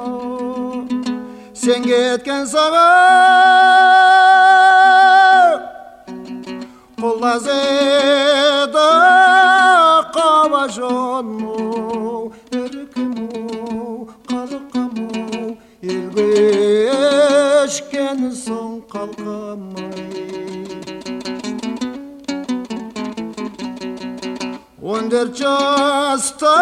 еркім сен кеткен саған құлазыды қаба жонму еркіму қалқаму елге өшкен соң қалқамай он төрт жаста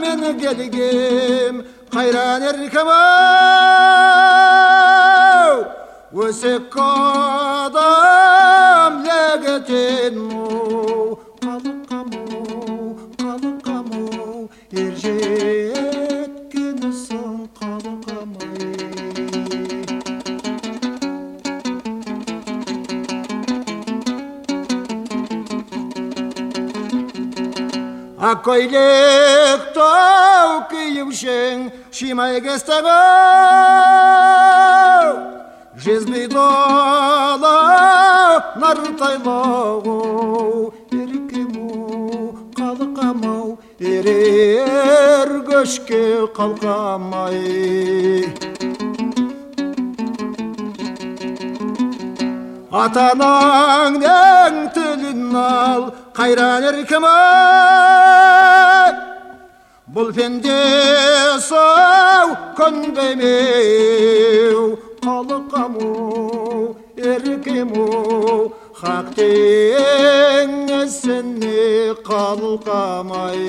мен келгем қайран еркем ау өсек адам легітен му қалқаму қалқаму ер жеткен соң қалқамай ақ көйлек тау киюшең шимай кестегі жезби дала нартайлау еркему қалқамау ерер көшке қалқамай ата анаңның тілін ал қайран еркем ай бұл пенде сау көнбемеу қалқаму еркему хақ теңесіне қалқамай